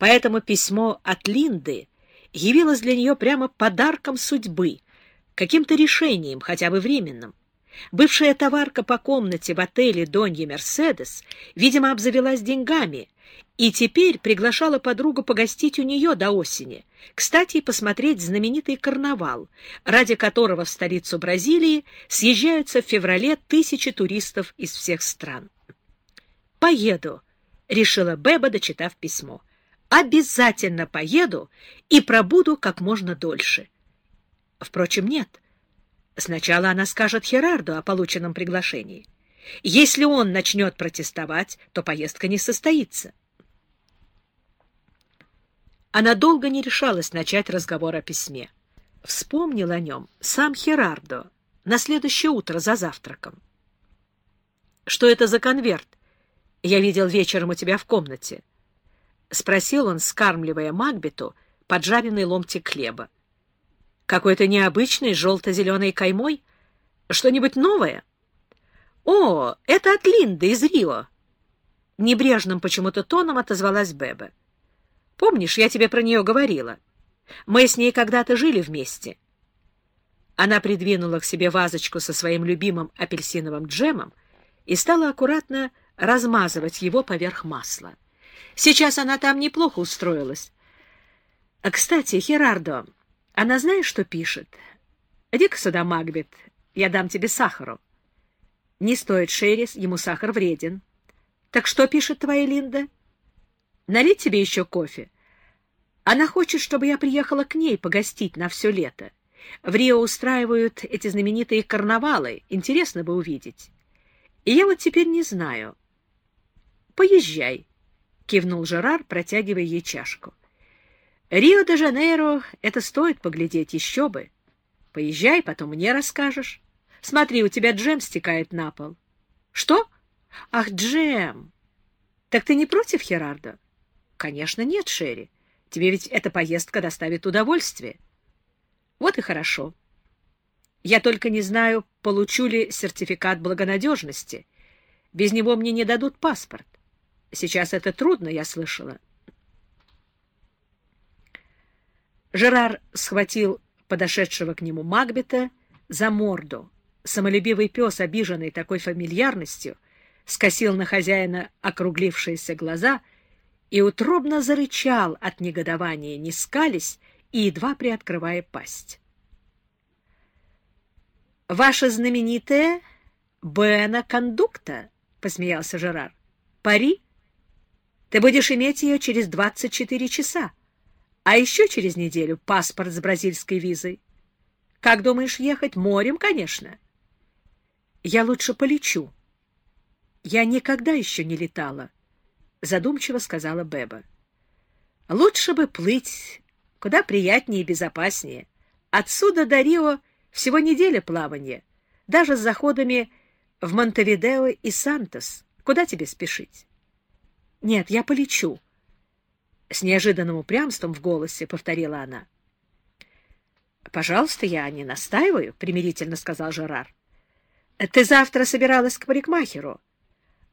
поэтому письмо от Линды явилось для нее прямо подарком судьбы, каким-то решением, хотя бы временным. Бывшая товарка по комнате в отеле Донья Мерседес, видимо, обзавелась деньгами и теперь приглашала подругу погостить у нее до осени, кстати, посмотреть знаменитый карнавал, ради которого в столицу Бразилии съезжаются в феврале тысячи туристов из всех стран. «Поеду», — решила Беба, дочитав письмо. «Обязательно поеду и пробуду как можно дольше». Впрочем, нет. Сначала она скажет Херарду о полученном приглашении. Если он начнет протестовать, то поездка не состоится. Она долго не решалась начать разговор о письме. Вспомнил о нем сам Херардо на следующее утро за завтраком. — Что это за конверт? Я видел вечером у тебя в комнате. — спросил он, скармливая Макбету поджаренный ломтик хлеба. — Какой-то необычный желто-зеленой каймой? Что-нибудь новое? — О, это от Линды из Рио! Небрежным почему-то тоном отозвалась Беба. Помнишь, я тебе про нее говорила? Мы с ней когда-то жили вместе. Она придвинула к себе вазочку со своим любимым апельсиновым джемом и стала аккуратно размазывать его поверх масла. Сейчас она там неплохо устроилась. А, кстати, Херардо, она знаешь, что пишет? Иди-ка сюда, Магбет, я дам тебе сахару. Не стоит Шерис, ему сахар вреден. Так что пишет твоя Линда? — Налить тебе еще кофе? Она хочет, чтобы я приехала к ней погостить на все лето. В Рио устраивают эти знаменитые карнавалы. Интересно бы увидеть. И я вот теперь не знаю. Поезжай, — кивнул Жерар, протягивая ей чашку. Рио-де-Жанейро — это стоит поглядеть, еще бы. Поезжай, потом мне расскажешь. Смотри, у тебя джем стекает на пол. Что? Ах, джем! Так ты не против, Херардо? Конечно, нет, Шерри. Тебе ведь эта поездка доставит удовольствие. Вот и хорошо. Я только не знаю, получу ли сертификат благонадежности. Без него мне не дадут паспорт. Сейчас это трудно, я слышала. Жерар схватил подошедшего к нему Магбета за морду. Самолюбивый пес, обиженный такой фамильярностью, скосил на хозяина округлившиеся глаза — и утробно зарычал от негодования, не скались и едва приоткрывая пасть. «Ваша знаменитая Бена Кондукта?» — посмеялся Жерар. «Пари? Ты будешь иметь ее через 24 часа, а еще через неделю паспорт с бразильской визой. Как думаешь ехать? Морем, конечно». «Я лучше полечу. Я никогда еще не летала». — задумчиво сказала Беба. — Лучше бы плыть, куда приятнее и безопаснее. Отсюда до Рио всего неделя плавания, даже с заходами в Монтевидео и Сантос. Куда тебе спешить? — Нет, я полечу. С неожиданным упрямством в голосе повторила она. — Пожалуйста, я не настаиваю, — примирительно сказал Жерар. — Ты завтра собиралась к парикмахеру.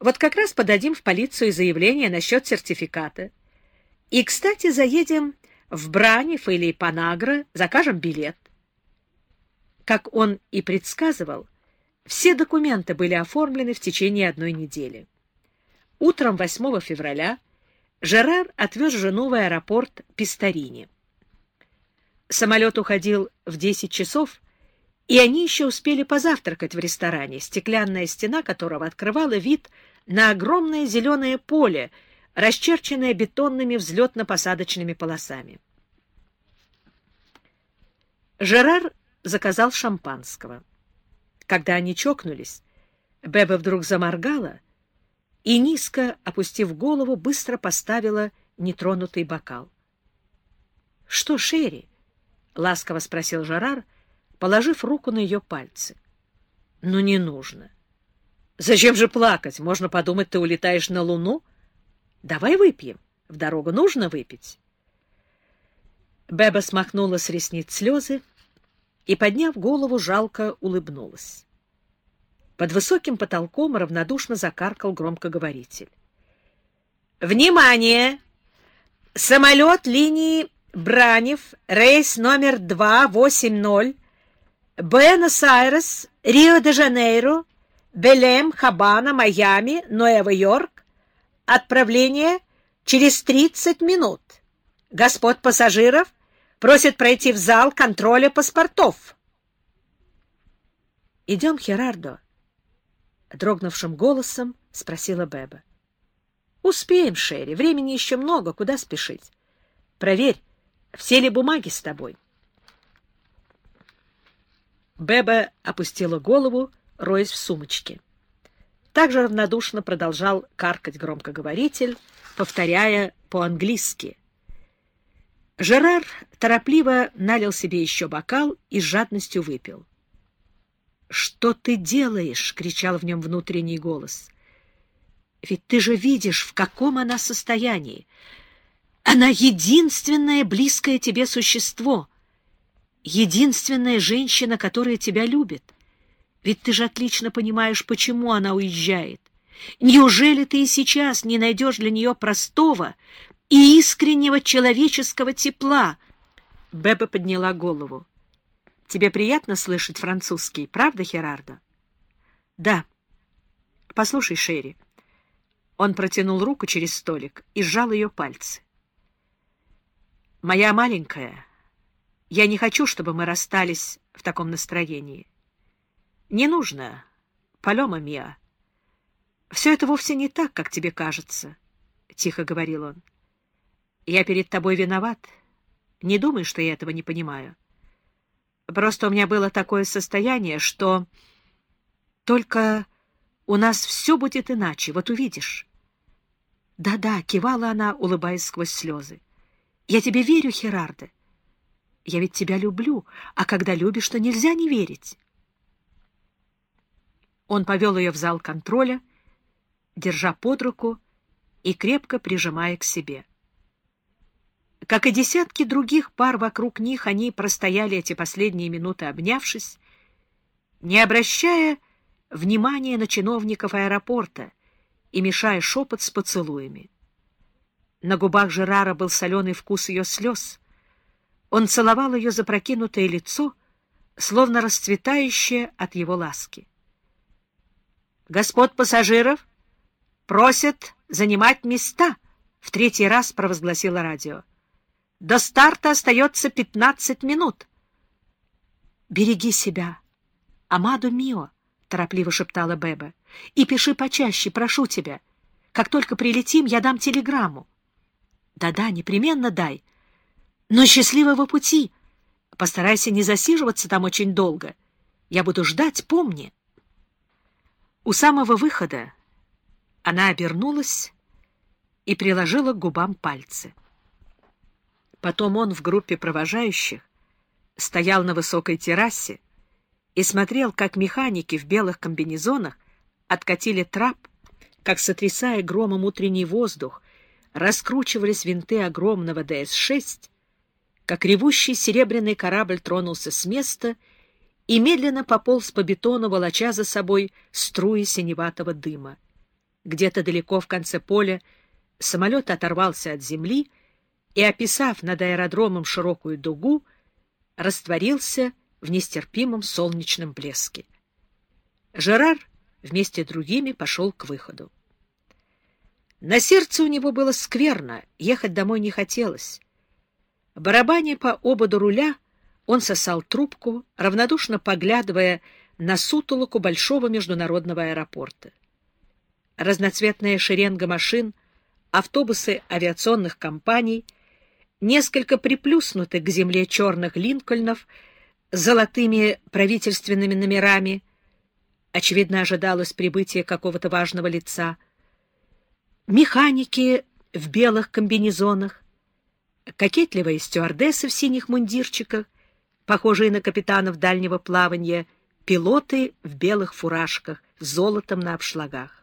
Вот как раз подадим в полицию заявление насчет сертификата. И, кстати, заедем в Бранев или Панагро, закажем билет. Как он и предсказывал, все документы были оформлены в течение одной недели. Утром 8 февраля Жерар отвез жену в аэропорт Пистарини. Самолет уходил в 10 часов, и они еще успели позавтракать в ресторане, стеклянная стена которого открывала вид на огромное зеленое поле, расчерченное бетонными взлетно-посадочными полосами. Жерар заказал шампанского. Когда они чокнулись, Беба вдруг заморгала и, низко опустив голову, быстро поставила нетронутый бокал. — Что, Шерри? — ласково спросил Жерар, — положив руку на ее пальцы. — Ну, не нужно. — Зачем же плакать? Можно подумать, ты улетаешь на Луну. Давай выпьем. В дорогу нужно выпить. Беба смахнула с ресниц слезы и, подняв голову, жалко улыбнулась. Под высоким потолком равнодушно закаркал громкоговоритель. «Внимание! Самолет линии Бранев, рейс номер 280, Буэнос-Айрес, Рио-де-Жанейро, Белем, Хабана, Майами, Нуэва-Йорк. Отправление через 30 минут. Господ пассажиров просят пройти в зал контроля паспортов. — Идем, Херардо, — дрогнувшим голосом спросила Беба. — Успеем, Шерри, времени еще много, куда спешить? Проверь, все ли бумаги с тобой? Беба опустила голову, роясь в сумочке. Также равнодушно продолжал каркать громкоговоритель, повторяя по-английски — Жерар торопливо налил себе еще бокал и с жадностью выпил. — Что ты делаешь? — кричал в нем внутренний голос. — Ведь ты же видишь, в каком она состоянии. Она единственное близкое тебе существо, единственная женщина, которая тебя любит. Ведь ты же отлично понимаешь, почему она уезжает. Неужели ты и сейчас не найдешь для нее простого, и искреннего человеческого тепла. Беба подняла голову. — Тебе приятно слышать французский, правда, Херардо? — Да. — Послушай, Шерри. Он протянул руку через столик и сжал ее пальцы. — Моя маленькая, я не хочу, чтобы мы расстались в таком настроении. Не нужно, Палема Миа. Все это вовсе не так, как тебе кажется, — тихо говорил он. — я перед тобой виноват. Не думай, что я этого не понимаю. Просто у меня было такое состояние, что только у нас все будет иначе, вот увидишь. Да-да, кивала она, улыбаясь сквозь слезы. Я тебе верю, Херарде. Я ведь тебя люблю, а когда любишь, то нельзя не верить. Он повел ее в зал контроля, держа под руку и крепко прижимая к себе. Как и десятки других пар вокруг них, они простояли эти последние минуты, обнявшись, не обращая внимания на чиновников аэропорта и мешая шепот с поцелуями. На губах Жерара был соленый вкус ее слез. Он целовал ее запрокинутое лицо, словно расцветающее от его ласки. «Господ пассажиров просят занимать места!» — в третий раз провозгласило радио. До старта остается пятнадцать минут. — Береги себя, Амаду Мио, — торопливо шептала Беба, — и пиши почаще, прошу тебя. Как только прилетим, я дам телеграмму. Да — Да-да, непременно дай. Но счастливого пути. Постарайся не засиживаться там очень долго. Я буду ждать, помни. У самого выхода она обернулась и приложила к губам пальцы. Потом он в группе провожающих стоял на высокой террасе и смотрел, как механики в белых комбинезонах откатили трап, как, сотрясая громом утренний воздух, раскручивались винты огромного ДС-6, как ревущий серебряный корабль тронулся с места и медленно пополз по бетону, волоча за собой струи синеватого дыма. Где-то далеко в конце поля самолет оторвался от земли и, описав над аэродромом широкую дугу, растворился в нестерпимом солнечном блеске. Жерар вместе с другими пошел к выходу. На сердце у него было скверно, ехать домой не хотелось. Барабаня по ободу руля, он сосал трубку, равнодушно поглядывая на сутолоку большого международного аэропорта. Разноцветная шеренга машин, автобусы авиационных компаний — несколько приплюснутых к земле черных линкольнов с золотыми правительственными номерами. Очевидно, ожидалось прибытие какого-то важного лица. Механики в белых комбинезонах, кокетливые стюардессы в синих мундирчиках, похожие на капитанов дальнего плавания, пилоты в белых фуражках с золотом на обшлагах.